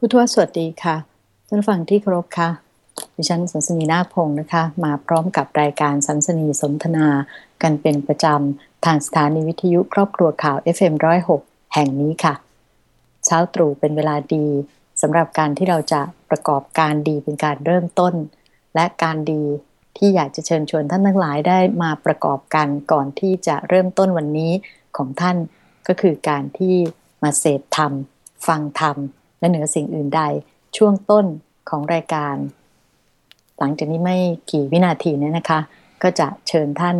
ผู้ทวสวัสดีค่ะท่านฟังที่เคารพค่ะ ดิฉันสันสนีนาพงศ์นะคะ มาพร้อมกับรายการสันสนีสนทนา กันเป็นประจำทางสถานีวิทยุครอบครัวข่าว FM106 แห่งนี้ค่ะ เช้าตรู่เป็นเวลาดีสำหรับการที่เราจะประกอบการดีเป็นการเริ่มต้น และการดีที่อยากจะเชิญชวนท่านทั้งหลายได้มาประกอบกันก่อนที่จะเริ่มต้นวันนี้ของท่านก็คือการที่มาเสพธรรม ฟังธรรม และเหนือสิ่งอื่นใดช่วงต้นของรายการ หลังจากนี้ไม่กี่วินาทีเนี้นะคะ ก็จะเชิญท่าน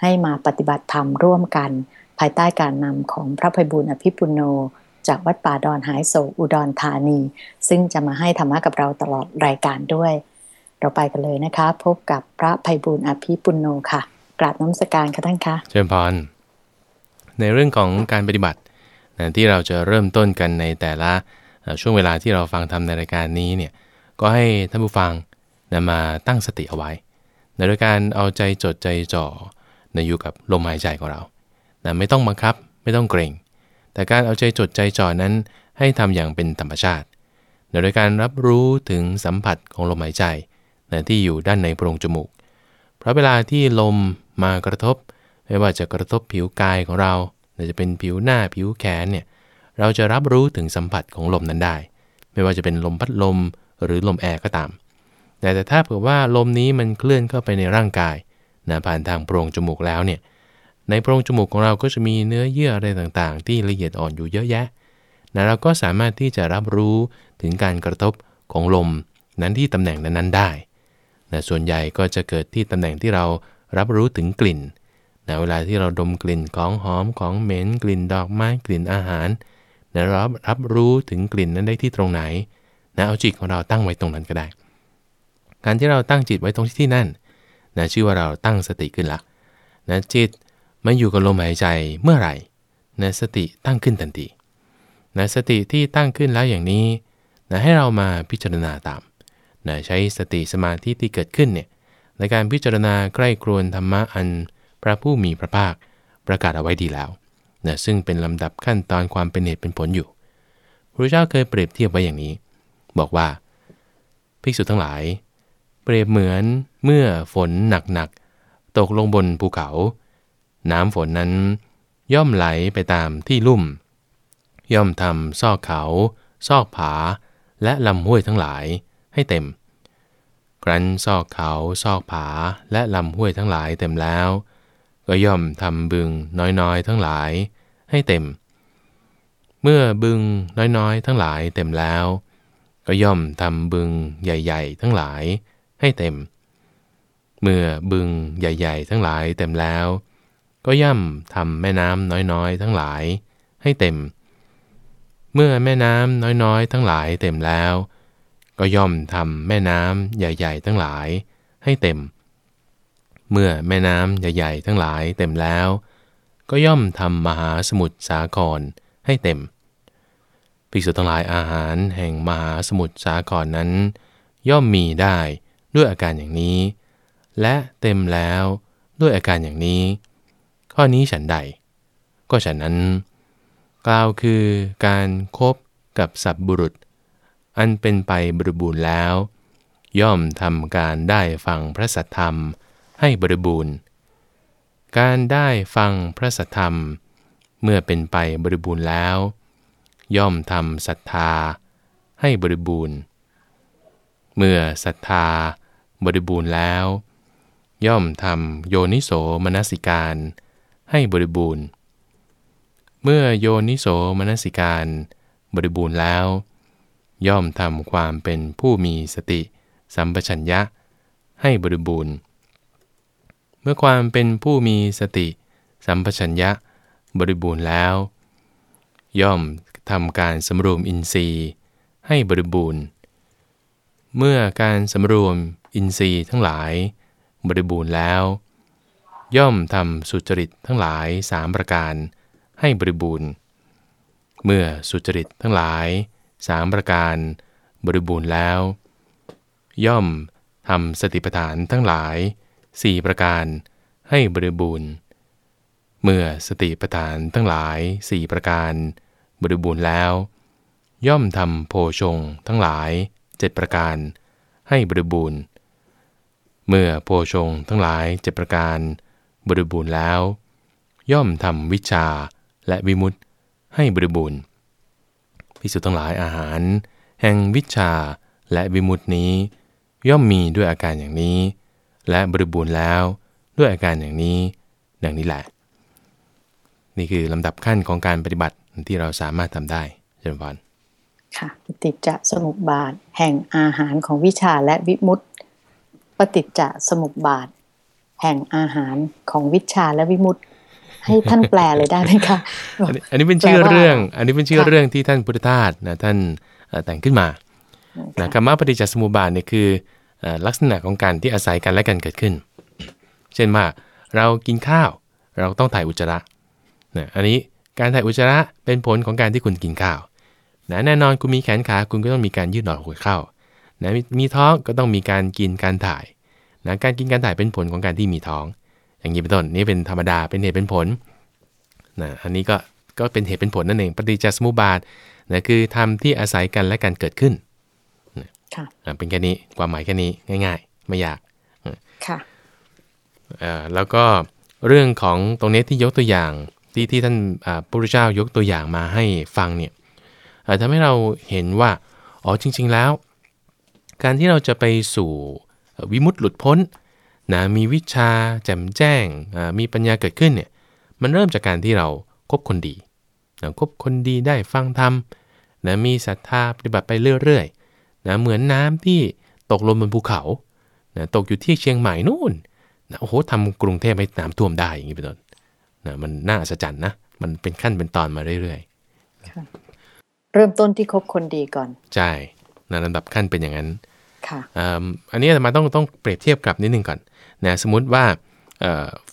ให้มาปฏิบัติธรรมร่วมกัน ภายใต้การนำของพระภัยบุญอภิปุโน จากวัดป่าดอนหายโศกอุดรธานี ซึ่งจะมาให้ธรรมะกับเราตลอดรายการด้วย เราไปกันเลยนะคะ พบกับพระภัยบุญอภิปุโนค่ะ กราบน้ำสการค่ะท่านคะเชิญพรในเรื่องของการปฏิบัติที่เราจะเริ่มต้นกันในแต่ละ ช่วงเวลาที่เราฟังทำในรายการนี้เนี่ยก็ให้ท่านผู้ฟังนะมาตั้งสติเอาไว้นโดยการเอาใจจดใจจ่อในอยู่กับลมหายใจของเรานะไม่ต้องบังคับไม่ต้องเกรงแต่การเอาใจจดใจจ่อนั้นให้ทำอย่างเป็นธรรมชาตินโดยการรับรู้ถึงสัมผัสของลมหายใจนะที่อยู่ด้านในโพรงจมูก เพราะเวลาที่ลมมากระทบ ไม่ว่าจะกระทบผิวกายของเราจะเป็นผิวหน้าผิวแขนเนี่ย เราจะรับรู้ถึงสัมผัสของลมนั้นได้ ไม่ว่าจะเป็นลมพัดลมหรือลมแอร์ก็ตาม แต่แต่ถ้าเผื่อว่าลมนี้มันเคลื่อนเข้าไปในร่างกายนะผ่านทางโพรงจมูกแล้วเนี่ย ในโพรงจมูกของเราก็จะมีเนื้อเยื่ออะไรต่างๆ ที่ละเอียดอ่อนอยู่เยอะแยะนะเราก็สามารถที่จะรับรู้ถึงการกระทบของลมนั้นที่ตำแหน่งนั้นๆได้นะส่วนใหญ่ก็จะเกิดที่ตำแหน่งที่เรารับรู้ถึงกลิ่นนะเวลาที่เราดมกลิ่นของหอมของเหม็นกลิ่นดอกไม้กลิ่นอาหาร นะรับรับรู้ถึงกลิ่นนั้นได้ที่ตรงไหนนะเอาจิตของเราตั้งไว้ตรงนั้นก็ได้ การที่เราตั้งจิตไว้ตรงที่ที่นั่นนะชื่อว่าเราตั้งสติขึ้นละนะจิตมันอยู่กับลมหายใจเมื่อไหร่นะสติตั้งขึ้นทันทีนะสติที่ตั้งขึ้นแล้วอย่างนี้นะให้เรามาพิจารณาตามนะใช้สติสมาธิที่เกิดขึ้นเนี่ยในการพิจารณาใกล้ครวนธรรมะอันพระผู้มีพระภาคประกาศเอาไว้ดีแล้ว นะซึ่งเป็นลำดับขั้นตอนความเป็นเหตุเป็นผลอยู่พระเจ้าเคยเปรียบเทียบไว้อย่างนี้ บอกว่าภิกษุทั้งหลาย เปรียบเหมือนเมื่อฝนหนักๆตกลงบนภูเขา น้ำฝนนั้น ย่อมไหลไปตามที่ลุ่ม ย่อมทำซอกเขา ซอกผา และลำห้วยทั้งหลายให้เต็ม ครั้นซอกเขา ซอกผา และลำห้วยทั้งหลายเต็มแล้ว ก็ย่อมทำบึงน้อยๆ ทั้งหลายให้เต็ม เมื่อบึงน้อยๆ ทั้งหลายเต็มแล้ว ก็ย่อมทำบึงใหญ่ๆ ทั้งหลายให้เต็ม เมื่อบึงใหญ่ๆ ทั้งหลายเต็มแล้ว ก็ย่อมทำแม่น้ำน้อยๆ ทั้งหลายให้เต็ม เมื่อแม่น้ำน้อยๆ ทั้งหลายเต็มแล้ว ก็ย่อมทำแม่น้ำใหญ่ ๆ ทั้งหลายให้เต็ม เมื่อแม่น้ำใหญ่ๆทั้งหลายเต็มแล้ว ก็ย่อมทำมหาสมุทรสาครให้เต็ม ภิกษุทั้งหลายอาหารแห่งมหาสมุทรสาครนั้น ย่อมมีได้ด้วยอาการอย่างนี้ และเต็มแล้วด้วยอาการอย่างนี้ ข้อนี้ฉันใด ก็ฉันนั้น กล่าวคือการครบกับสัตบุรุษ อันเป็นไปบริบูรณ์แล้ว ย่อมทำการได้ฟังพระสัทธรรม ให้บริบูรณ์ การได้ฟังพระสัทธรรม เมื่อเป็นไปบริบูรณ์แล้ว ย่อมทำศรัทธาให้บริบูรณ์ เมื่อศรัทธาบริบูรณ์แล้ว ย่อมทำโยนิโสมนสิการให้บริบูรณ์ เมื่อโยนิโสมนสิการบริบูรณ์แล้ว ย่อมทำความเป็นผู้มีสติสัมปชัญญะให้บริบูรณ์ เมื่อความเป็นผู้มีสติ สัมปชัญญะ บริบูรณ์แล้ว ย่อมทำการสำรวมอินทรีย์ ให้บริบูรณ์ เมื่อการสำรวมอินทรีย์ทั้งหลาย บริบูรณ์แล้ว ย่อมทำสุจริตทั้งหลายสามประการ ให้บริบูรณ์ เมื่อสุจริตทั้งหลายสามประการ บริบูรณ์แล้ว ย่อมทำสติปัฏฐานทั้งหลาย สี่ประการ ให้บริบูรณ์ เมื่อสติปัฏฐานทั้งหลายสี่ประการ บริบูรณ์แล้ว ย่อมทำโพชงทั้งหลายเจ็ดประการ ให้บริบูรณ์ เมื่อโพชงทั้งหลายเจ็ดประการ บริบูรณ์แล้ว ย่อมทำวิชาและวิมุตติให้บริบูรณ์พิสุทั้งหลายอาหาร แห่งวิชาและวิมุตตินี้ ย่อมมีด้วยอาการอย่างนี้ และบริบูรณ์แล้วด้วยอาการอย่างนี้ดังนี้แหละ นี่คือลำดับขั้นของการปฏิบัติที่เราสามารถทำได้เจริญพรค่ะปฏิจจสมุปบาท แห่งอาหารของวิชาและวิมุตติปฏิจจสมุปบาท แห่งอาหารของวิชาและวิมุตติ ให้ท่านแปลเลยได้ไหมคะอันนี้เป็นชื่อเรื่อง อันนี้เป็นชื่อเรื่องที่ท่านพุทธทาสนะท่านแต่งขึ้นมานะคำว่าปฏิจจสมุปบาทเนี่ยคือ ลักษณะของการที่อาศัยกันและกันเกิดขึ้น เช่นว่าเรากินข้าว เราต้องถ่ายอุจจาระนะอันนี้การถ่ายอุจจาระเป็นผลของการที่คุณกินข้าวนะแน่นอนคุณมีแขนขาคุณก็ต้องมีการยืดหน่อหัวเข้านะมีท้องก็ต้องมีการกินการถ่ายนะการกินการถ่ายเป็นผลของการที่มีท้อง อย่างนี้เป็นต้นนี่เป็นธรรมดาเป็นเหตุเป็นผลนะอันนี้ก็ก็เป็นเหตุเป็นผลนั่นเองปฏิจจสมุปบาทนะคือทำที่อาศัยกันและการเกิดขึ้น เป็นแค่นี้ความหมายแค่นี้ง่าย ๆ ไม่ยากค่ะแล้วก็เรื่องของตรงนี้ที่ยกตัวอย่างที่ที่ท่านพระพุทธเจ้ายกตัวอย่างมาให้ฟังเนี่ยทำให้เราเห็นว่าอ๋อจริง ๆแล้ว การที่เราจะไปสู่วิมุตติหลุดพ้นนะมีวิชาแจ่มแจ้งมีปัญญาเกิดขึ้นเนี่ยมันเริ่มจากการที่เราคบคนดีนะคบคนดีได้ฟังธรรมนะมีศรัทธาปฏิบัติไปเรื่อยๆ นะเหมือนน้ำที่ตกลงบนภูเขานะตกอยู่ที่เชียงใหม่นู่นนะโอ้โหทำกรุงเทพให้น้ำท่วมได้อย่างนี้เป็นต้นนะมันน่าอัศจรรย์นะ มันเป็นขั้นเป็นตอนมาเรื่อยๆ เริ่มต้นที่คบคนดีก่อน ใช่นะลำดับขั้นเป็นอย่างนั้น ค่ะอันนี้มาต้องต้องเปรียบเทียบกับนิดนึงก่อนนะสมมุติว่า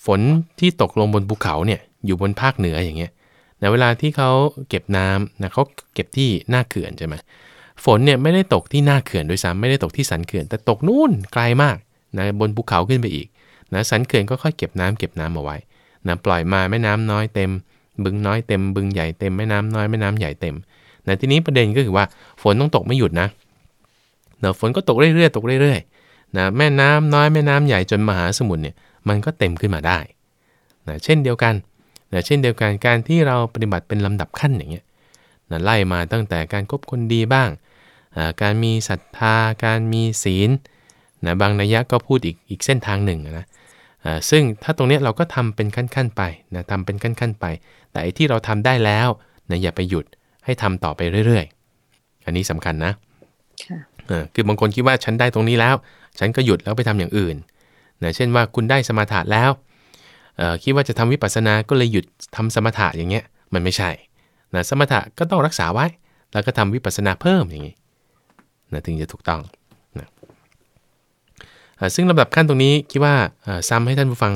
ฝนที่ตกลงบนภูเขาเนี่ยอยู่บนภาคเหนืออย่างเงี้ยในเวลาที่เขาเก็บน้ำนะเขาเก็บที่หน้าเขื่อนใช่ไหม ฝนเนี่ยไม่ได้ตกที่หน้าเขื่อนด้วยซ้ำไม่ได้ตกที่สันเขื่อน แต่ตกนู่นไกลมากนะบนภูเขาขึ้นไปอีกนะสันเขื่อนก็ค่อยเก็บน้ำเก็บน้ำเอาไว้นะปล่อยมาแม่น้ำน้อยเต็ม บึงน้อยเต็ม บึงใหญ่เต็มแม่น้ำน้อยแม่น้ำใหญ่เต็มนะทีนี้ประเด็นก็คือว่าฝนต้องตกไม่หยุดนะนะฝนก็ตกเรื่อยๆตกเรื่อยๆนะแม่น้ำน้อยแม่น้ำใหญ่จนมหาสมุทรเนี่ยมันก็เต็มขึ้นมาได้นะเช่นเดียวกันนะเช่นเดียวกันการที่เราปฏิบัติเป็นลำดับขั้นอย่างเงี้ยนะไล่มาตั้งแต่การคบคนดีบ้าง การมีศรัทธา การมีศีลนะบางนัยยะก็พูดอีกอีกเส้นทางหนึ่งนะซึ่งถ้าตรงนี้เราก็ทำเป็นขั้นๆไปนะทำเป็นขั้นๆไป แต่ที่เราทำได้แล้วนะอย่าไปหยุดให้ทำต่อไปเรื่อยๆ อันนี้สำคัญนะคือบางคนคิดว่าฉันได้ตรงนี้แล้ว ฉันก็หยุดแล้วไปทำอย่างอื่นนะเช่นว่าคุณได้สมาธิแล้วคิดว่าจะทำวิปัสสนา ก็เลยหยุดทำสมถะอย่างเงี้ยมันไม่ใช่นะสมถะก็ต้องรักษาไว้ แล้วก็ทำวิปัสสนาเพิ่มอย่างนี้ นะถึงจะถูกต้องนะซึ่งลำดับขั้นตรงนี้คิดว่าซ้ำให้ท่านผู้ฟัง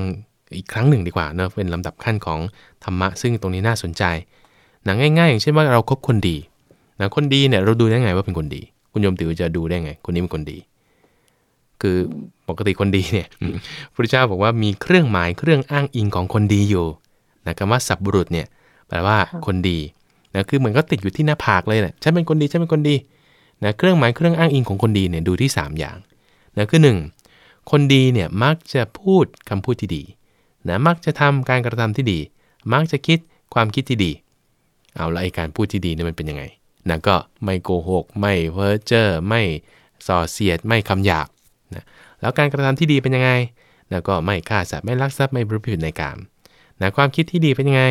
อีกครั้งหนึ่งดีกว่าเนะเป็นลำดับขั้นของธรรมะ ซึ่งตรงนี้น่าสนใจนะง่ายๆ อย่างเช่นว่าเราครบคนดีนะคนดีเนี่ยเราดูได้ไงว่าเป็นคนดี คุณโยมติวจะดูได้ไง คนนี้เป็นคนดี คือปกติคนดีเนี่ยพระเจ้าบอกว่ามีเครื่องหมายเครื่องอ้างอิงของคนดีอยู่นะคำว่าสับบุรุษเนี่ยแปลว่าคนดีนะคือเหมือนก็ติดอยู่ที่หน้าผากเลยแหละฉันเป็นคนดีฉันเป็นคนดี นะเครื่องหมายเครื่องอ้างอิงของคนดีเนี่ยดูที่ 3 อย่างนะคือ 1. คนดีเนี่ยมักจะพูดคำพูดที่ดีนะมักจะทำการกระทำที่ดี มักจะคิดความคิดที่ดี เอาละไอการพูดที่ดีเนี่ยมันเป็นยังไงนะก็ไม่โกหก ไม่เพ้อเจ้อไม่ส่อเสียด ไม่คำหยาบนะแล้วการกระทำที่ดีเป็นยังไงนะก็ไม่ฆ่าสัตว์ไม่ลักทรัพย์ไม่บริผิดในกามนะความคิดที่ดีเป็นยังไง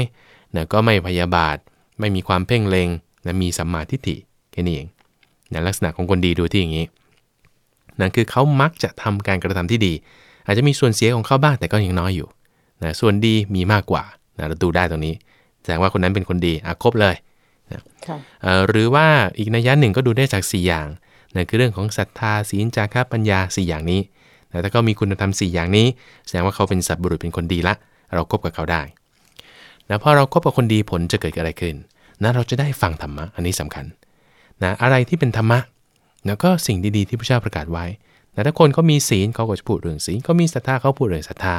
นะก็ไม่พยาบาท ไม่มีความเพ่งเลงนะมีสัมมาทิฏฐิแค่นี้เอง นะลักษณะของคนดีดูที่อย่างนี้นั่นคือเขามักจะทำการกระทำที่ดี อาจจะมีส่วนเสียของเขาบ้างแต่ก็ยังน้อยอยู่นะส่วนดีมีมากกว่านะเราดูได้ตรงนี้แสดงว่าคนนั้นเป็นคนดีอะครบเลยนะหรือว่าอีกนัยยะหนึ่งก็ดูได้จาก 4 อย่างนั่นคือเรื่องของศรัทธาศีลจาระปัญญา 4 อย่างนี้แต่ถ้าเขามีคุณธรรม 4 อย่างนี้ แสดงว่าเขาเป็นสัตว์บุรุษเป็นคนดีละ เราครบกับเขาได้นะพอเราครบกับคนดีผลจะเกิดอะไรขึ้นนะเราจะได้ฟังธรรมะอันนี้สำคัญ นะอะไรที่เป็นธรรมะนะก็สิ่งดีๆที่พระเจ้าประกาศไว้นะถ้าคนเขามีศีลเขาก็จะพูดเรื่องศีลเขามีศรัทธาเขาพูดเรื่องศรัทธา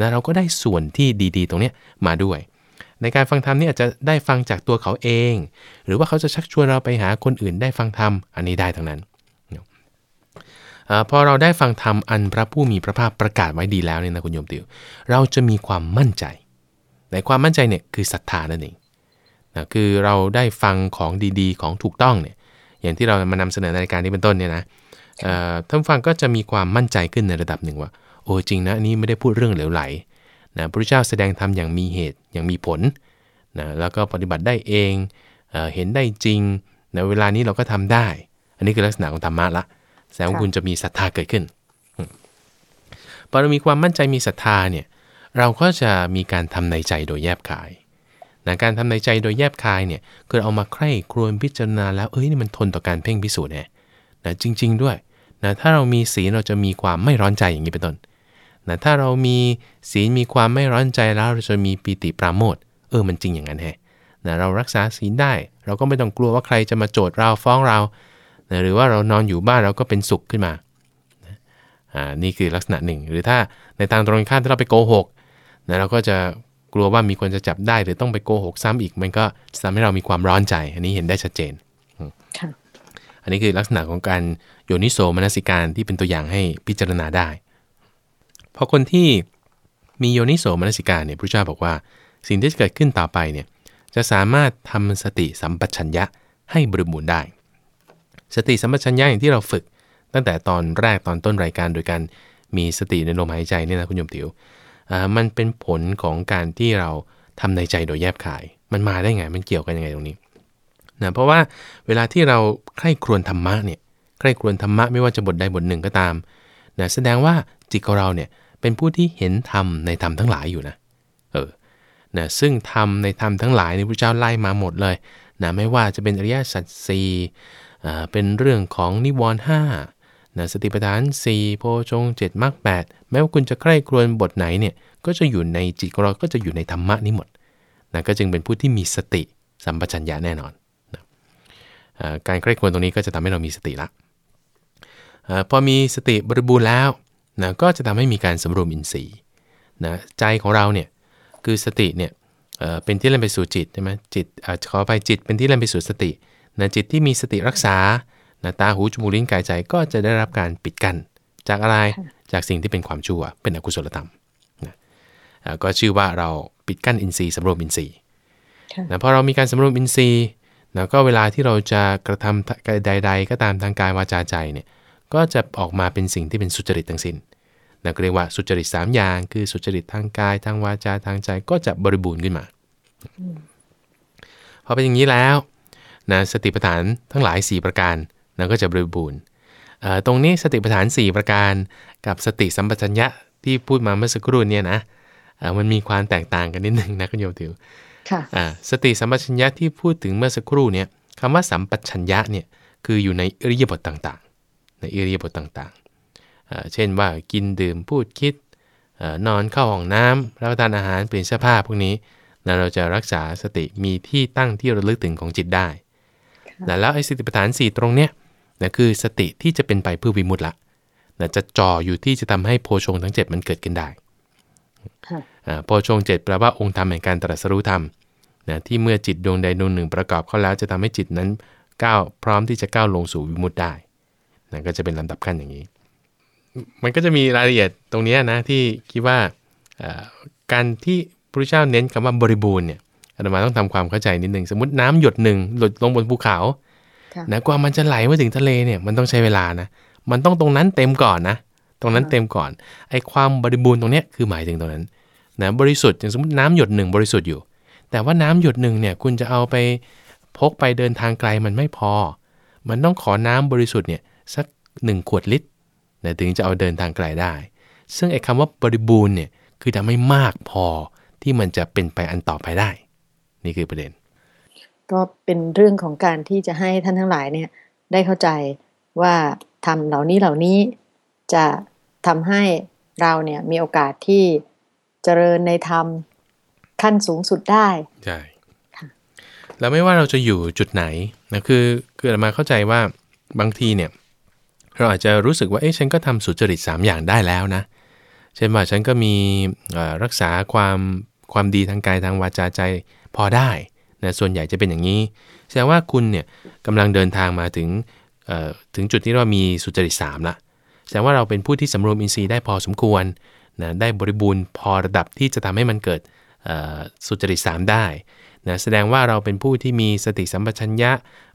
นะเราก็ได้ส่วนที่ดีๆ ตรงนี้มาด้วย ในการฟังธรรมนี่อาจจะได้ฟังจากตัวเขาเอง หรือว่าเขาจะชักชวนเราไปหาคนอื่นได้ฟังธรรมอันนี้ได้ทั้งนั้นอพอเราได้ฟังธรรมอันพระผู้มีพระภาคประกาศไว้ดีแล้วเนี่ยนะคุณโยมติว เราจะมีความมั่นใจ ในความมั่นใจเนี่ยคือศรัทธานั่นเองนะคือเราได้ฟังของดีๆ ของถูกต้องเนี่ย อย่างที่เรามานำเสนอในรายการนี้เป็นต้นเนี่ยนะท่านฟังก็จะมีความมั่นใจขึ้นในระดับหนึ่งว่า โอ้จริงนะนี้ไม่ได้พูดเรื่องเหลวไหลนะพระเจ้าแสดงธรรมอย่างมีเหตุอย่างมีผลนะแล้วก็ปฏิบัติได้เองเอเห็นได้จริงในะเวลานี้เราก็ทำได้ อันนี้คือลักษณะของธรรมะละแสดงว่าคุณจะมีศรัทธาเกิดขึ้นพอเรามีความมั่นใจมีศรัทธาเนี่ยเราก็จะมีการทำในใจโดยแยบคาย นะการทำในใจโดยแยบคายเนี่ยคือเอามาใคร่ครวญพิจารณาแล้วเอ้ยนี่มันทนต่อการเพ่งพิสูจน์แน่นะจริง ๆ ด้วยนะถ้าเรามีศีลเราจะมีความไม่ร้อนใจอย่างนี้เป็นต้นนะถ้าเรามีศีลมีความไม่ร้อนใจแล้วเราจะมีปีติปราโมทเออมันจริงอย่างนั้นแฮะนะเรารักษาศีลได้ เราก็ไม่ต้องกลัวว่าใครจะมาโจทย์เราฟ้องเรานะหรือว่าเรานอนอยู่บ้านเราก็เป็นสุขขึ้นมาอ่านี่คือลักษณะหนึ่ง หรือถ้าในทางตรงข้ามถ้าเราไปโกหกนะเราก็จะ กลัวว่ามีคนจะจับได้หรือต้องไปโกหกซ้ำอีก มันก็ทำให้เรามีความร้อนใจ อันนี้เห็นได้ชัดเจนอันนี้คือลักษณะของการโยนิโสมนสิการที่เป็นตัวอย่างให้พิจารณาได้พอคนที่มีโยนิโสมนสิการเนี่ยพระเจ้าบอกว่า สิ่งที่จะเกิดขึ้นต่อไปเนี่ยจะสามารถทำสติสัมปชัญญะให้บริบูรณ์ได้ สติสัมปชัญญะอย่างที่เราฝึก ตั้งแต่ตอนแรกตอนต้นรายการโดยการมีสติในลมหายใจเนี่ยนะคุณโยมติว๋ว มันเป็นผลของการที่เราทำในใจโดยแยบขาย มันมาได้ไง มันเกี่ยวกันยังไงตรงนี้นะเพราะว่าเวลาที่เราใคร่ครวญธรรมะเนี่ยใคร่ครวญธรรมะไม่ว่าจะบทใดบทหนึ่งก็ตามนะแสดงว่าจิตของเราเนี่ยเป็นผู้ที่เห็นธรรมในธรรมทั้งหลายอยู่นะเออนะซึ่งธรรมในธรรมทั้งหลายนี่พระเจ้าไล่มาหมดเลยนะไม่ว่าจะเป็นอริยสัจสี่อ่าเป็นเรื่องของนิวรณ์ห้า นะสติปัฏฐาน 4 โพชง7มรรค8แม้ว่าคุณจะใคร่ครวญบทไหนเนี่ยก็จะอยู่ในจิตของเราก็จะอยู่ในธรรมะนี้หมดนะก็จึงเป็นผู้ที่มีสติสัมปชัญญะแน่นอนนะการใคร่ครวญตรงนี้ก็จะทำให้เรามีสติละพอมีสติบริบูรณ์แล้วนะก็จะทำให้มีการสำรวมอินทรีย์นะใจของเราเนี่ยคือสติเนี่ยเเป็นที่เล่นไปสู่จิตใช่ไหมจิตขอไปจิตเป็นที่เล่นไปสู่สตินะจิตที่มีสติรักษา นะตาหูจมูกลิ้นกายใจก็จะได้รับการปิดกั้นจากอะไรจากสิ่งที่เป็นความชั่ว เป็นอกุศลธรรมนะก็ชื่อว่าเราปิดกั้นอินทรีย์สำรวมอินทรีย์นะพอเรามีการสำรวมอินทรีย์นะก็เวลาที่เราจะกระทำใด ๆ ก็ตามทางกายวาจาใจเนี่ยก็จะออกมาเป็นสิ่งที่เป็นสุจริตทั้งสิน้นนะเรียกว่าสุจริต3อย่าง คือสุจริตทางกายทางวาจาทางใจก็จะบริบูรณ์ขึ้นมาพอเป็นอย่างนี้แล้วนะสติปัฏฐานทั้งหลาย 4 ประการ นะก็จะบริบูรณ์ตรงนี้สติปัฏฐาน 4 ประการกับสติสัมปชัญญะที่พูดมาเมื่อสักครู่เนี่ยนะมันมีความแตกต่างกันนิดนึงนะคุณโยมติวสติสัมปชัญญะที่พูดถึงเมื่อสักครู่เนี่ยคำว่าสัมปชัญญะเนี่ยคืออยู่ในอริยบทต่างในอิริยาบถต่างๆ เช่นว่ากินดื่มพูดคิดนอนเข้าห้องน้ำรับประทานอาหารเปลี่ยนเสื้อผ้าพวกนี้นะเราจะรักษาสติมีที่ตั้งที่ระลึกถึงของจิตได้ แล้วไอ้สติปัฏฐาน 4 ตรงเนี้ย นะคือสติที่จะเป็นไปเพื่อวิมุตต์ละนะจะจ่ออยู่ที่จะทำให้โพชงทั้ง 7 มันเกิดขึ้นได้โพชง7แปลว่าองค์ธรรมแห่งการตรัสรู้ธรรมนะที่เมื่อจิตดวงใดดวงหนึ่งประกอบเข้าแล้วจะทำให้จิตนั้นก้าวพร้อมที่จะก้าวลงสู่วิมุตต์ได้นะก็จะเป็นลำดับขั้นอย่างนี้ มันก็จะมีรายละเอียดตรงนี้นะที่คิดว่าการที่พระเจ้าเน้นคำว่าบริบูรณ์เนี่ยอาตมาต้องทำความเข้าใจนิดหนึ่งสมมติน้ำหยดหนึ่งหลดลงบนภูเขา นะกว่ามันจะไหลมาถึงทะเลเนี่ยมันต้องใช้เวลานะ มันต้องตรงนั้นเต็มก่อนนะ ตรงนั้นเต็มก่อน ไอ้ความบริบูรณ์ตรงนี้คือหมายถึงตรงนั้นนะบริสุทธิ์อย่างสมมติน้ำหยดหนึ่งบริสุทธิ์อยู่ แต่ว่าน้ำหยดหนึ่งเนี่ยคุณจะเอาไปพกไปเดินทางไกลมันไม่พอ มันต้องขอน้ำบริสุทธิ์เนี่ยสัก1ขวดลิตรนะถึงจะเอาเดินทางไกลได้ ซึ่งไอ้คำว่าบริบูรณ์เนี่ยคือทำให้มากพอที่มันจะเป็นไปอันต่อไปได้ นี่คือประเด็น ก็เป็นเรื่องของการที่จะให้ท่านทั้งหลายเนี่ยได้เข้าใจว่าทำเหล่านี้เหล่านี้จะทำให้เราเนี่ยมีโอกาสที่เจริญในธรรมขั้นสูงสุดได้ใช่แล้วไม่ว่าเราจะอยู่จุดไหนนะคือคือมาเข้าใจว่าบางทีเนี่ยเราอาจจะรู้สึกว่าเอ๊ะฉันก็ทำสุจริต 3 อย่างได้แล้วนะเช่นว่าฉันก็มีรักษาความความดีทางกายทางวาจาใจพอได้ นะส่วนใหญ่จะเป็นอย่างนี้ แสดงว่าคุณเนี่ยกำลังเดินทางมาถึงถึงจุดที่เรามีสุจริต3ละแสดงว่าเราเป็นผู้ที่สำรวมอินทรีย์ได้พอสมควรนะได้บริบูรณ์พอระดับที่จะทำให้มันเกิดสุจริต3ได้นะแสดงว่าเราเป็นผู้ที่มีสติสัมปชัญญะ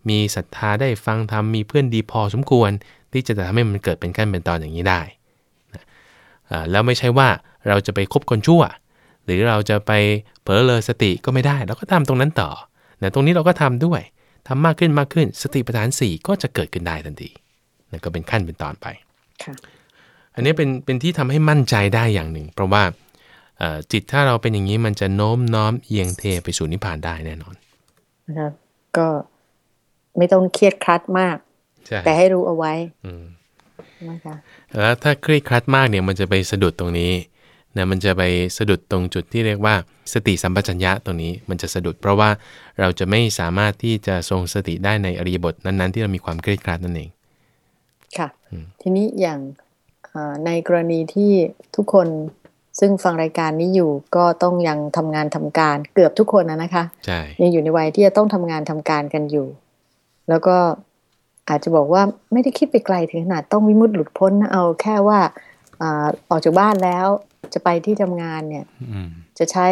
มีศรัทธาได้ฟังธรรมมีเพื่อนดีพอสมควร ที่จะทำให้มันเกิดเป็นขั้นเป็นตอนอย่างนี้ได้นะแล้วไม่ใช่ว่าเราจะไปคบคนชั่ว หรือเราจะไป ลอเลอสติก็ไม่ได้เราก็ทำตรงนั้นต่อนะตรงนี้เราก็ทำด้วยทำมากขึ้นมากขึ้น สติปัฏฐาน 4 ก็จะเกิดขึ้นได้ทันทีนะก็เป็นขั้นเป็นตอนไปอันนี้เป็นเป็นที่ทำให้มั่นใจได้อย่างหนึ่ง เพราะว่าจิตถ้าเราเป็นอย่างนี้มันจะโน้มน้อมเอียงเทไปสู่นิพพานได้แน่นอนนะครับก็ไม่ต้องเครียดครัดมาก แต่ให้รู้เอาไว้นะคะแล้วถ้าเครียดครัดมากเนี่ยมันจะไปสะดุดตรงนี้ นะมันจะไปสะดุดตรงจุดที่เรียกว่า สติสัมปชัญญะตรงนี้มันจะสะดุด เพราะว่าเราจะไม่สามารถที่จะทรงสติได้ในอริยบทนั้นๆ ที่เรามีความเครียดครัดนั่นเอง ค่ะ ทีนี้อย่างในกรณีที่ทุกคนซึ่งฟังรายการนี้อยู่ก็ต้องยังทำงานทำการเกือบทุกคนนะนะคะใช่ยังอยู่ในวัยที่จะต้องทำงานทำการกันอยู่ แล้วก็อาจจะบอกว่าไม่ได้คิดไปไกลถึงขนาดต้องวิมุตติหลุดพ้นนะเอาแค่ว่า อออกจากบ้านแล้วจะไปที่ทำงานเนี่ยจะใช้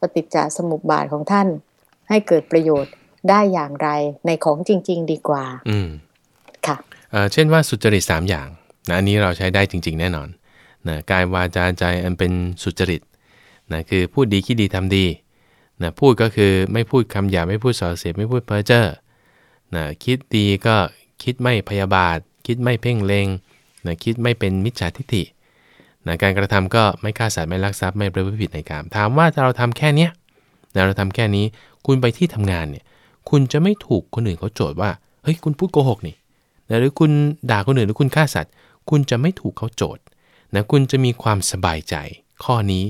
ปฏิจจสมุปบาทของท่าน ให้เกิดประโยชน์ได้อย่างไรในของจริง ๆ ดีกว่าอืมค่ะเช่นว่าสุจริตสามอย่างนะอันนี้เราใช้ได้จริง ๆ แน่นอนนะกายวาจาใจอันเป็นสุจริตนะคือพูดดีคิดดีทำดีนะพูดก็คือไม่พูดคำหยาไม่พูดส่อเสียดไม่พูดเพ้อเจ้อนะคิดดีก็คิดไม่พยาบาท คิดไม่เพ่งเลงนะคิดไม่เป็นมิจฉาทิฏฐิ นะการกระทำก็ไม่ฆ่าสัตว์ไม่ลักทรัพย์ไม่ประพฤติผิดในกามถามว่าถ้าเราทำแค่เนี้ยนะเราทำแค่นี้คุณไปที่ทำงานเนี่ยคุณจะไม่ถูกคนอื่นเขาโจทย์ว่าเฮ้ยคุณพูดโกหกนี่นะหรือคุณด่าคนอื่นหรือคุณฆ่าสัตว์ คุณจะไม่ถูกเขาโจทย์นะคุณจะมีความสบายใจข้อนี้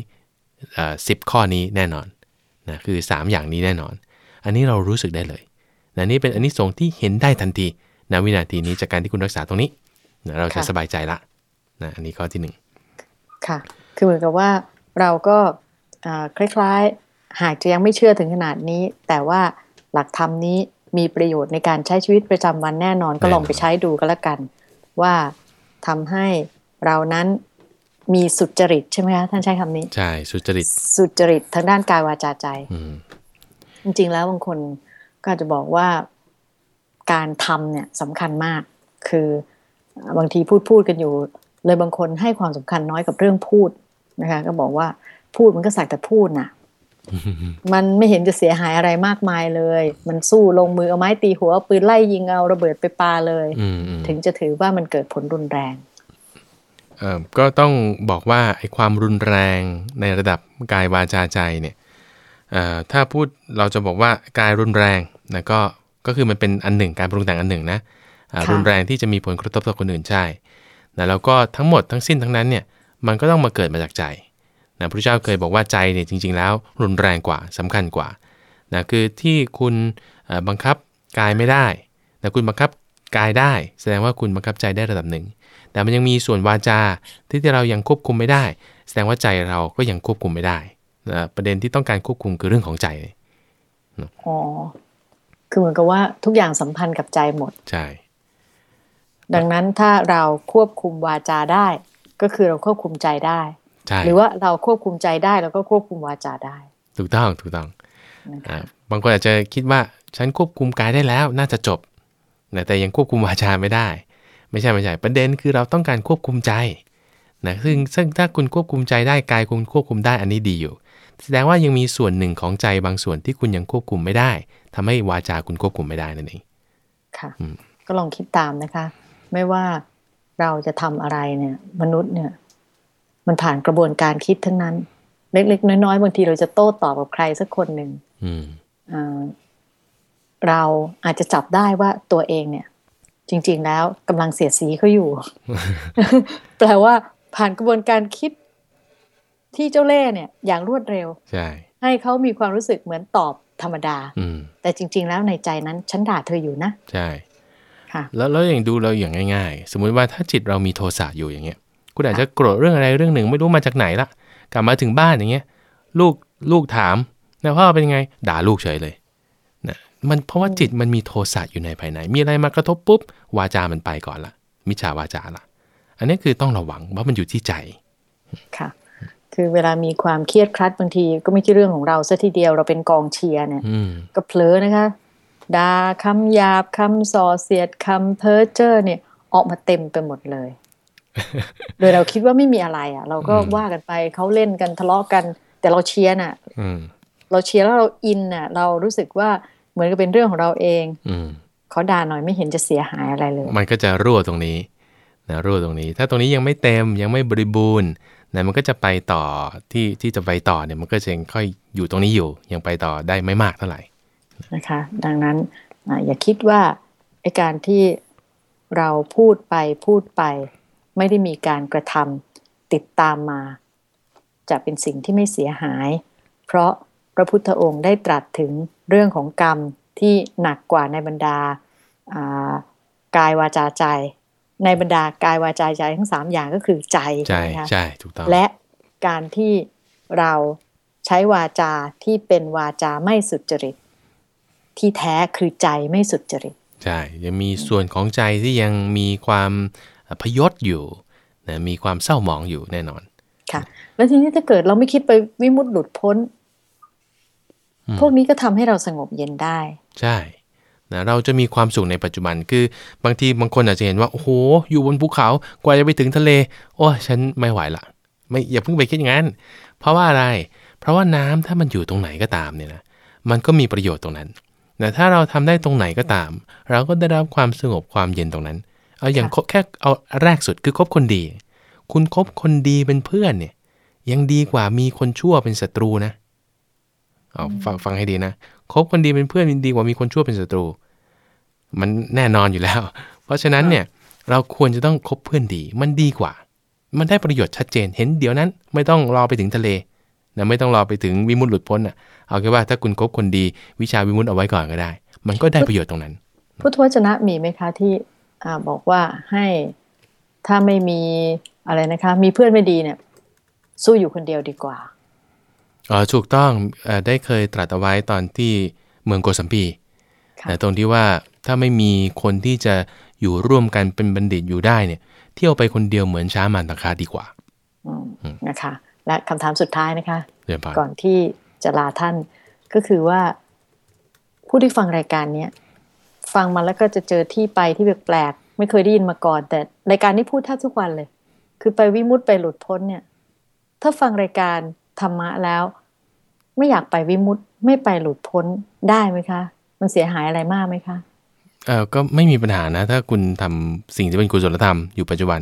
สิบข้อนี้แน่นอนนะคือ 3 อย่างนี้แน่นอน อันนี้เรารู้สึกได้เลยนะนี่เป็นอันนี้สงที่เห็นได้ทันทีนะวินาทีนี้จากการที่คุณรักษาตรงนี้นะเราจะสบายใจละนะอันนี้ข้อที่ 1 ค่ะ คือเหมือนกับว่าเราก็คล้ายๆ หากจะยังไม่เชื่อถึงขนาดนี้ แต่ว่าหลักธรรมนี้มีประโยชน์ในการใช้ชีวิตประจำวันแน่นอนก็ลองไปใช้ดูก็แล้วกัน ว่าทำให้เรานั้นมีสุจริตใช่ไหมคะท่านใช้คำนี้ ใช่ สุจริต สุจริตทางด้านกายวาจาใจจริงๆแล้วบางคนก็จะบอกว่าการทำเนี่ยสำคัญมาก คือบางทีพูดพูดกันอยู่ เลยบางคนให้ความสำคัญน้อยกับเรื่องพูดนะคะ ก็บอกว่าพูดมันก็สักแต่พูดน่ะ มันไม่เห็นจะเสียหายอะไรมากมายเลย มันสู้ลงมือเอาไม้ตีหัวเอาปืนไล่ยิงเอาระเบิดไปปาเลย ถึงจะถือว่ามันเกิดผลรุนแรงก็ต้องบอกว่าไอ้ความรุนแรงในระดับกายวาจาใจเนี่ยถ้าพูดเราจะบอกว่ากายรุนแรงนะก็ก็คือมันเป็นอันหนึ่งการปรุงแต่งอันหนึ่งนะรุนแรงที่จะมีผลกระทบต่อคนอื่นใช่ นะแล้วก็ทั้งหมดทั้งสิ้นทั้งนั้นเนี่ยมันก็ต้องมาเกิดมาจากใจนะพระเจ้าเคยบอกว่าใจเนี่ยจริง ๆ แล้วรุนแรงกว่าสำคัญกว่านะคือที่คุณบังคับกายไม่ได้นะคุณบังคับกายได้ แสดงว่าคุณบังคับใจได้ระดับหนึ่ง แต่มันยังมีส่วนวาจาที่ที่เรายังควบคุมไม่ได้ แสดงว่าใจเราก็ยังควบคุมไม่ได้นะประเด็นที่ต้องการควบคุมคือเรื่องของใจอ๋อคือเหมือนกับว่าทุกอย่างสัมพันธ์กับใจหมด ใช่ ดังนั้นถ้าเราควบคุมวาจาได้ ก็คือเราควบคุมใจได้ใช่หรือว่าเราควบคุมใจได้แล้วก็ควบคุมวาจาได้ ถูกต้องถูกต้องบางคนอาจจะคิดว่าฉันควบคุมกายได้แล้วน่าจะจบแต่ยังควบคุมวาจาไม่ได้ ไม่ใช่ไม่ใช่ประเด็นคือเราต้องการควบคุมใจนะซึ่งซึ่งถ้าคุณควบคุมใจได้กายคุณควบคุมได้อันนี้ดีอยู่ แสดงว่ายังมีส่วนหนึ่งของใจบางส่วนที่คุณยังควบคุมไม่ได้ทำให้วาจาคุณควบคุมไม่ได้นั่นเองค่ะก็ลองคิดตามนะคะ ไม่ว่าเราจะทำอะไรเนี่ย มนุษย์เนี่ย มันผ่านกระบวนการคิดทั้งนั้น เล็กๆน้อยๆบางทีเราจะโต้ตอบกับใครสักคนหนึ่งเราอาจจะจับได้ว่าตัวเองเนี่ย จริง ๆ แล้วกำลังเสียสีเขาอยู่ แปลว่าผ่านกระบวนการคิดที่เจ้าเล่ห์เนี่ย อย่างรวดเร็วใช่ให้เขามีความรู้สึกเหมือนตอบธรรมดาแต่จริง ๆ แล้วในใจนั้นฉันด่าเธออยู่นะ ใช่ แล้วแล้วอย่างดูเราอย่างง่ายๆ สมมุติว่าถ้าจิตเรามีโทสะอยู่อย่างเงี้ยคุณอาจจะโกรธเรื่องอะไรเรื่องหนึ่งไม่รู้มาจากไหนละกลับมาถึงบ้านอย่างเงี้ย ลูกลูกถามนะพ่อเป็นไง ด่าลูกเฉยเลยนะมันเพราะว่าจิตมันมีโทสะอยู่ในภายใน มีอะไรมากระทบปุ๊บ วาจามันไปก่อนละมิจฉาวาจาละอันนี้คือต้องระวังว่ามันอยู่ที่ใจค่ะคือเวลามีความเครียดครัดบางทีก็ไม่ใช่เรื่องของเราซะทีเดียวเราเป็นกองเชียร์เนี่ยอืมก็เผลอนะคะ ด่าคำหยาบคำส่อเสียดคำเพ้อเจ้อเนี่ยออกมาเต็มไปหมดเลย โดยเราคิดว่าไม่มีอะไรอะ เราก็อืมว่ากันไปเขาเล่นกันทะเลาะกัน แต่เราเชียร์น่ะอืมเราเชียร์แล้วเราอินน่ะ เรารู้สึกว่าเหมือนกับเป็นเรื่องของเราเองอืมเขาด่าหน่อยไม่เห็นจะเสียหายอะไรเลย มันก็จะรั่วตรงนี้นะรั่วตรงนี้ ถ้าตรงนี้ยังไม่เต็มยังไม่บริบูรณ์นะมันก็จะไปต่อที่ที่จะไปต่อเนี่ยมันก็จะยังค่อยอยู่ตรงนี้อยู่ยังไปต่อได้ไม่มากเท่าไหร่ นะคะ ดังนั้นอ่าอย่าคิดว่าไอการที่เราพูดไปพูดไป ไม่ได้มีการกระทำติดตามมา จะเป็นสิ่งที่ไม่เสียหาย เพราะพระพุทธองค์ได้ตรัสถึงเรื่องของกรรมที่หนักกว่าในบรรดาอ่ากายวาจาใจ ในบรรดากายวาจาใจทั้งสามอย่างก็คือใจใช่ไหมคะใช่ถูกต้องและการที่เราใช้วาจาที่เป็นวาจาไม่สุจริต ที่แท้คือใจไม่สุจริตใช่ยังมีส่วนของใจที่ยังมีความพยศอยู่นะมีความเศร้าหมองอยู่แน่นอน ค่ะ แล้วทีนี้ถ้าเกิดเราไม่คิดไปวิมุตติหลุดพ้นอืมพวกนี้ก็ทำให้เราสงบเย็นได้ ใช่นะเราจะมีความสุขในปัจจุบันคือบางทีบางคนอาจจะเห็นว่าโอ้โหอยู่บนภูเขากว่าจะไปถึงทะเล โอ้ยฉันไม่ไหวละไม่อย่าเพิ่งไปคิดอย่างนั้น เพราะว่าอะไร เพราะว่าน้ำถ้ามันอยู่ตรงไหนก็ตามเนี่ยนะมันก็มีประโยชน์ตรงนั้น แต่ถ้าเราทำได้ตรงไหนก็ตาม เราก็ได้รับความสงบความเย็นตรงนั้น เอาอย่างค่ะแค่เอาแรกสุดคือคบคนดี คุณคบคนดีเป็นเพื่อนเนี่ย ยังดีกว่ามีคนชั่วเป็นศัตรูนะเอาฟังฟังให้ดีนะคบคนดีเป็นเพื่อนดีกว่ามีคนชั่วเป็นศัตรู มันแน่นอนอยู่แล้ว เพราะฉะนั้นเนี่ยเราควรจะต้องคบเพื่อนดี มันดีกว่า มันได้ประโยชน์ชัดเจนเห็นเดี๋ยวนั้น ไม่ต้องรอไปถึงทะเล นะไม่ต้องรอไปถึงวิมุตติหลุดพ้นอะเอาแค่ว่าถ้าคุณคบคนดีวิชาวิมุตติเอาไว้ก่อนก็ได้ มันก็ได้ประโยชน์ตรงนั้น พุทธวจนะมีไหมคะที่อ่าบอกว่าให้ถ้าไม่มีอะไรนะคะ มีเพื่อนไม่ดีเนี่ย สู้อยู่คนเดียวดีกว่าอ๋อถูกต้องเออได้เคยตรัสเอาไว้ตอนที่เมืองโกสัมพีค่ะแต่ตรงที่ว่าถ้าไม่มีคนที่จะอยู่ร่วมกันเป็นบัณฑิตอยู่ได้เนี่ย เที่ยวไปคนเดียวเหมือนช้ามันตาคาดีกว่าอืมนะคะ และคำถามสุดท้ายนะคะเรียนผ่านก่อนที่จะลาท่านก็คือว่า ผู้ที่ฟังรายการเนี้ยฟังมาแล้วก็จะเจอที่ไปที่แปลกๆไม่เคยได้ยินมาก่อน แต่รายการนี้พูดแทบทุกวันเลย คือไปวิมุตติไปหลุดพ้นเนี่ย ถ้าฟังรายการธรรมะแล้ว ไม่อยากไปวิมุตติไม่ไปหลุดพ้นได้ไหมคะ มันเสียหายอะไรมากไหมคะเออก็ไม่มีปัญหานะ ถ้าคุณทำสิ่งที่เป็นกุศลธรรมอยู่ปัจจุบัน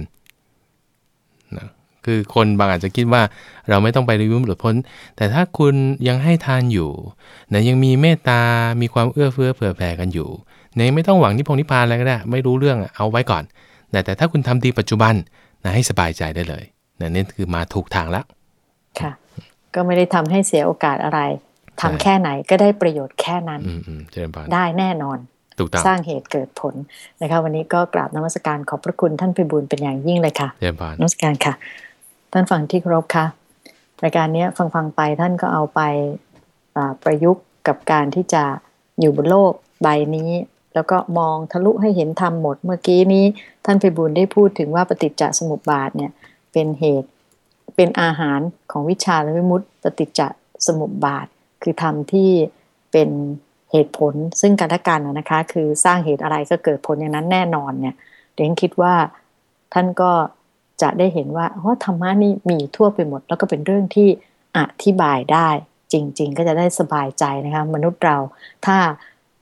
นะ คือคนบางอาจจะคิดว่าเราไม่ต้องไปรีวิวหลุดพ้น แต่ถ้าคุณยังให้ทานอยู่นะยังมีเมตตา มีความเอื้อเฟื้อเผื่อแผ่กันอยู่นะยังไม่ต้องหวังนิพพงนิพพานอะไรก็ได้ ไม่รู้เรื่องอะเอาไว้ก่อนนะแต่ถ้าคุณทำดีปัจจุบันนะให้สบายใจได้เลยนะนี่คือมาถูกทางแล้วค่ะ ก็ไม่ได้ทำให้เสียโอกาสอะไรทำใช่แค่ไหนก็ได้ประโยชน์แค่นั้นอืมอืมเจริญพรได้แน่นอนถูกต้องสร้างเหตุเกิดผลนะคะ วันนี้ก็กราบนมัสการขอบพระคุณท่านพิบูลเป็นอย่างยิ่งเลยค่ะเจริญพรนมัสการค่ะ ท่านฟังที่เคารพค่ะรายการนี้ฟังฟังๆไปท่านก็เอาไปประยุกต์กับการที่จะอยู่บนโลกใบนี้ แล้วก็มองทะลุให้เห็นธรรมหมด เมื่อกี้นี้ท่านพิบูลได้พูดถึงว่าปฏิจจสมุปบาทเนี่ยเป็นเหตุเป็นอาหารของวิชาและวิมุตติปฏิจจสมุปบาท คือธรรมที่เป็นเหตุผลซึ่งกันและกันนะคะ คือสร้างเหตุอะไรก็เกิดผลอย่างนั้นแน่นอนเนี่ยเดี๋ยวคิดว่าท่านก็ จะได้เห็นว่าอ๋อธรรมะนี่มีทั่วไปหมด แล้วก็เป็นเรื่องที่อธิบายได้จริง ๆ ก็จะได้สบายใจนะคะมนุษย์เรา ถ้า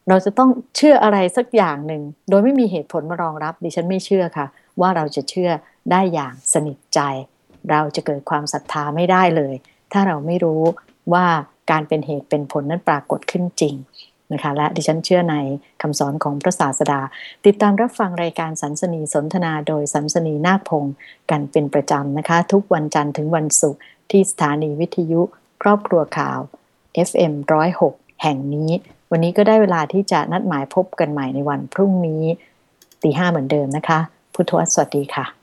เราจะต้องเชื่ออะไรสักอย่างหนึ่ง โดยไม่มีเหตุผลมารองรับ ดิฉันไม่เชื่อค่ะ ว่าเราจะเชื่อได้อย่างสนิทใจ เราจะเกิดความศรัทธาไม่ได้เลย ถ้าเราไม่รู้ว่าการเป็นเหตุเป็นผลนั้นปรากฏขึ้นจริง นะคะและดิฉันเชื่อในคำสอนของพระศาสดา ติดตามรับฟังรายการสันสนีสนทนาโดยสันสนีนาคพงศ์กันเป็นประจำนะคะ ทุกวันจันทร์ถึงวันศุกร์ที่สถานีวิทยุ ครอบครัวข่าว FM 106 แห่งนี้ วันนี้ก็ได้เวลาที่จะนัดหมายพบกันใหม่ในวันพรุ่งนี้ตีห้าเหมือนเดิมนะคะ พุทธวสวัสดีค่ะ